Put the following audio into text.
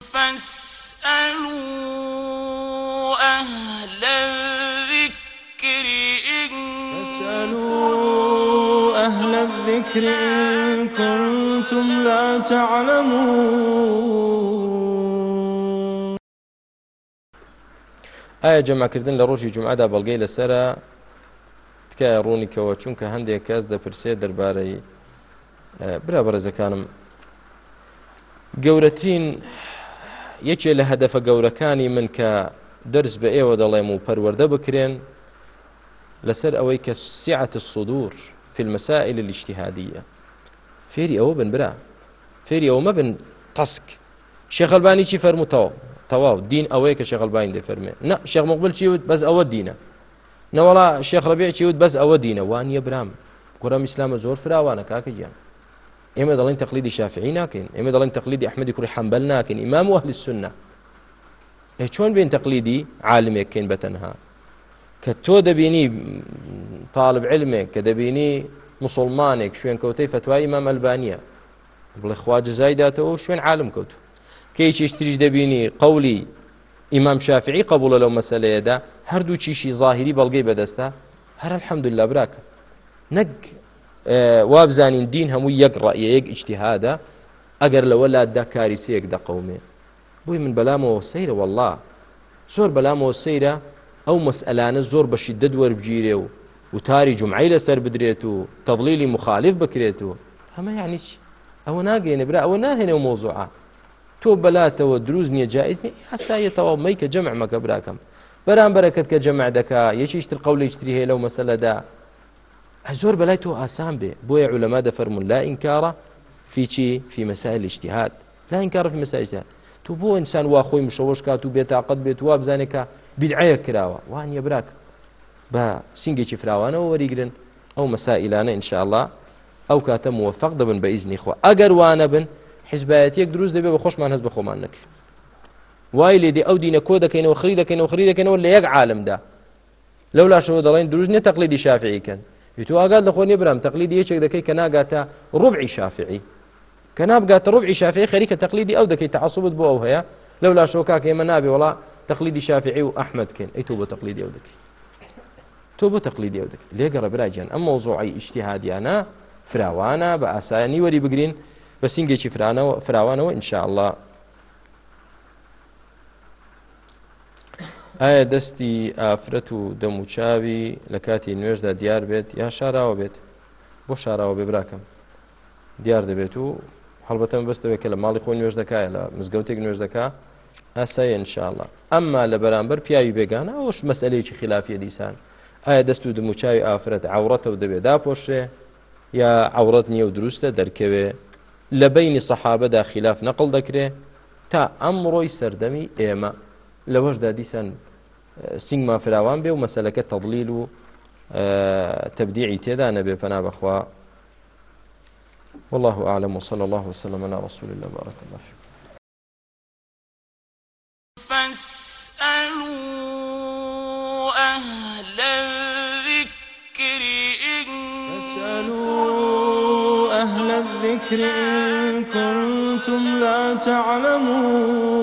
فاسألوا أهل الذكر إن فاسألوا أهل الذكر إن كنتم لا تعلمون. ئایا جەماکردن لە ڕۆژی جمعدا بەڵگەی لەسرە تکایە ڕوونیکەوە چونکە هەندێک کەس دەپرسێ دەربارەی برا بەڕێزەکانم گەورەترین یەکێ لە هەدەفە گەورەکانی من کە دەرس بە ئێوە دەڵێم و پەروەەردە بکرێن لەسەر ئەوەی کە سیعة الصدور في المسائل الاجتهادية فێری ئەوە بن برا. فێری ئەوە مەبن تەسک. شێخەلبانی چی فەرموتەوە؟ تەواو دین ئەوەیە کە شێخەلبانی دەفەرمێ. نە شێخ مقبل چی وت؟ بەس ئەوە دینە. شێخ ڕەبێ چی وت؟ بەس ئەوە دینە. وانە برام. کوڕم ئیسلامە زۆر فراوانە کاکە ئێمە دەڵێن تەقلیدی شافعی ناکەین ئێمە دەڵێن تەقلیدی ئەحمەدی کوڕی حەمبەل ناکەین ئیمام و ئەهلی السنە چۆن بین تەقلیدی عالمێککەین بەتەنها کە تۆ دەبینی طالب علمێک کە دەبینی مسلمانێک شوێن کەوتەی فتوای ئیمام ئەلبانیە بڵێ خوا جزای داتەوە شوێن عالم کەوت کەیچیش تریش دەبینی قولی ئیمام شافعی قبولە لەو مەسلەیەدا هەردوو چیشی ظاهری بەڵگەی بەدەستە هەر الحەمدلله براکە نەک وابزانین دین هەموو یەک ڕە یەک ئیجتیهادە ئەگەر لەوە لاددا کاریسەیەک دەقەومێ بووی من بەلامەوە سەیرە والله. زۆر بەلامەوە سەیرە ئەو مەسئلانە زۆر بەشی دەد وەربگیرێ و وتاری جمعی لەسەر بدرێت مخالف بکرێت و. هەمە یعنی چی؟ ئەوە ناگەینە برا ئەوە ناهێنێ و مۆزوعە تۆ بەلاتەوە دروست نییە جایز نیە یاسایەتەوە مەی کە جەمع مەکە براکەم. بەرامبەرەکەت کە جەمع دەکا قەولێکتری هەیە لەو مەسەلەدا زۆر بەلای تۆ ئاسان بێ بۆیە علەما دەفەرمون لا إنكار في في مسائل الاجتهاد. لا إنكار في مسائل الاجتهاد. تو بۆ ئینسان وا خۆی مشەوەش کات و بێتاقەت بێت وا بزانێکە بیدعەیە کراوە وان یەبراک بە سنگێکی فراوانەوە وەریگرن ئەو مەسائلانە ئینشاءله ئەو کاتە موفق دەبن بە ئیزنی خۆ ئەگەر وانە بن حزبایەتێک دروست دەبێت بە خۆشمان هەست بە خۆمان نەکرد وای لێدی ئەو دینە کۆ دەکەینەوە خری دەکەینەوە خری لە یەک عالمدا لەو لاشەوە دەڵێن دروست نیە تەقلیدی شافعیکەن تو ئاگات لە خۆ نێبرام تەقلیدی یەکێک دەکەی کە ناگاتە ڕوبعی شافعی کە نابگاتە ڕوبعی شافعی خەریکە تەقلیدی ئەو دەکەی تعصبت بۆ ئەو هەیە لەو لاشەوە کاکە ئێمە نابێ وڵا تەقلیدی شافعی و ئەحمد کەن ئەی تۆ بۆ تەقلیدی ئەو دەکەی تۆ بۆ تەقلیدی ئەو دەکەی لێگەڕە براجیان ئەم مۆزوعی ئیشتیهادیانە فراوانە بە ئاسانی وەری بگرین بە سنگێکی فراوانەوە ئینشاء ئایا دەستی ئافرەت و دەموچاوی لە کاتی نوێژدا دیار بێت یا شاراوە بێت؟ بۆ شاراوە بێ براکەم. دیار دەبێت و هەڵبەتەم بەستەوەی کە لە ماڵی خۆی نوێژ دەکایە لە مزگەوتێک نوێژ دەکا ئاسایە انشاءله ئەمما لە بەرامبەر پیاوی بێگانە ئەوش مەسلەیەکی خلافیە دیسان. ئایا دەست و دموچاوی ئافرەت عورەتە و دەبێت داپۆشێ یا عورەت نییە و دروستە دەرکەوێ؟ لە بینی سەحابەدا خلاف نەقل دەکرێ تا ئەمڕۆی سەردەمی ئێمە. لەوەشدا دیسان سنگمان فراوان بێ و مەسلەکە تەضلیل و تبديعي تيدا نبي فنا بخوا. والله أعلم وصلى الله وسلم على رسول الله. بارك الله فيكم فاسألوا أهل الذكر إن فاسألوا أهل الذكر إن كنتم لا تعلمون.